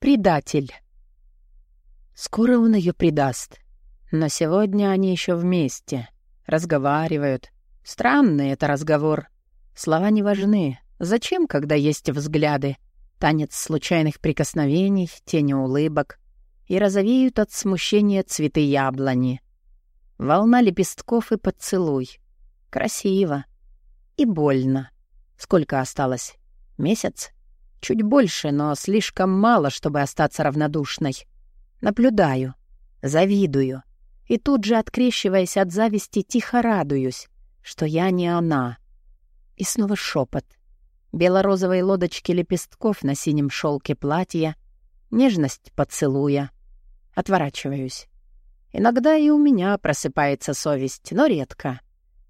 Предатель. Скоро он ее предаст. Но сегодня они еще вместе. Разговаривают. Странный это разговор. Слова не важны. Зачем, когда есть взгляды? Танец случайных прикосновений, тени улыбок. И розовеют от смущения цветы яблони. Волна лепестков и поцелуй. Красиво. И больно. Сколько осталось? Месяц? Чуть больше, но слишком мало, чтобы остаться равнодушной. Наблюдаю, завидую. И тут же, открещиваясь от зависти, тихо радуюсь, что я не она. И снова шепот. Белорозовые лодочки лепестков на синем шелке платья, нежность поцелуя. Отворачиваюсь. Иногда и у меня просыпается совесть, но редко.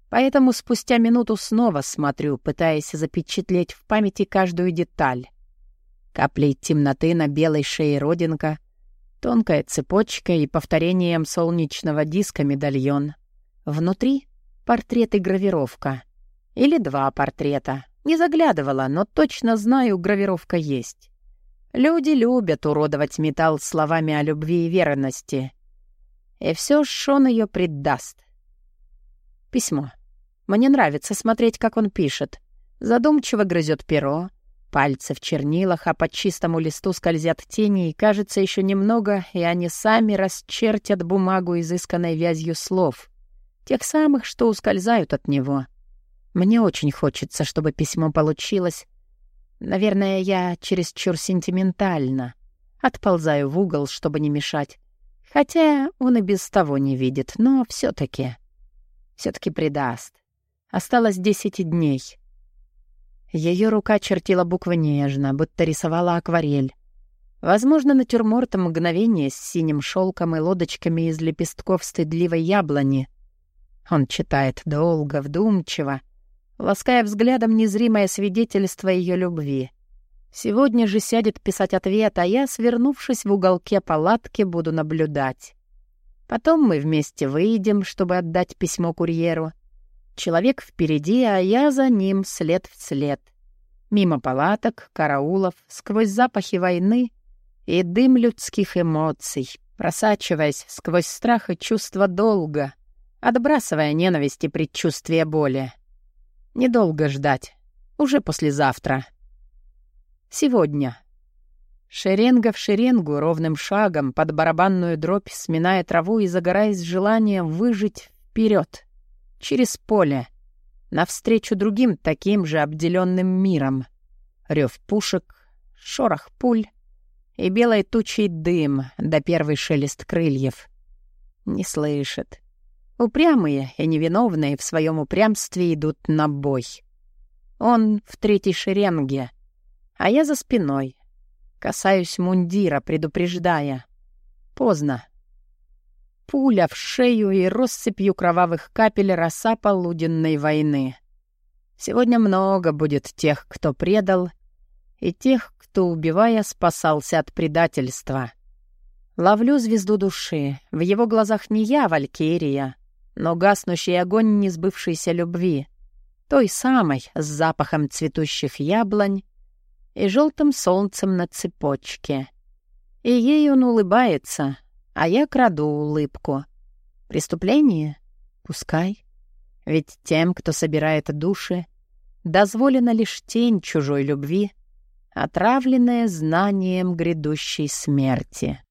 Поэтому спустя минуту снова смотрю, пытаясь запечатлеть в памяти каждую деталь. Каплей темноты на белой шее родинка, тонкая цепочка и повторением солнечного диска медальон. Внутри портрет и гравировка. Или два портрета. Не заглядывала, но точно знаю, гравировка есть. Люди любят уродовать металл словами о любви и верности. И все ж он ее предаст. Письмо. Мне нравится смотреть, как он пишет. Задумчиво грызет перо, Пальцы в чернилах, а по чистому листу скользят тени, и кажется еще немного, и они сами расчертят бумагу изысканной вязью слов. Тех самых, что ускользают от него. Мне очень хочется, чтобы письмо получилось. Наверное, я чересчур сентиментально. Отползаю в угол, чтобы не мешать. Хотя он и без того не видит, но все таки все таки предаст. Осталось десять дней. Ее рука чертила буквы нежно, будто рисовала акварель. Возможно, натюрморт мгновение с синим шелком и лодочками из лепестков стыдливой яблони. Он читает долго, вдумчиво, лаская взглядом незримое свидетельство ее любви. Сегодня же сядет писать ответ, а я, свернувшись в уголке палатки, буду наблюдать. Потом мы вместе выйдем, чтобы отдать письмо курьеру. Человек впереди, а я за ним след в след. Мимо палаток, караулов, сквозь запахи войны и дым людских эмоций, просачиваясь сквозь страх и чувство долга, отбрасывая ненависть и предчувствие боли. Недолго ждать. Уже послезавтра. Сегодня. Шеренга в шеренгу ровным шагом под барабанную дробь, сминая траву и загораясь желанием выжить вперед через поле, навстречу другим таким же обделенным миром. Рев пушек, шорох пуль и белой тучей дым да первый шелест крыльев. Не слышит. Упрямые и невиновные в своем упрямстве идут на бой. Он в третьей шеренге, а я за спиной. Касаюсь мундира, предупреждая. Поздно. Пуля в шею и россыпью кровавых капель роса полуденной войны. Сегодня много будет тех, кто предал, и тех, кто, убивая, спасался от предательства. Ловлю звезду души. В его глазах не я, Валькирия, но гаснущий огонь несбывшейся любви, той самой с запахом цветущих яблонь и желтым солнцем на цепочке. И ей он улыбается, а я краду улыбку. Преступление? Пускай. Ведь тем, кто собирает души, дозволена лишь тень чужой любви, отравленная знанием грядущей смерти.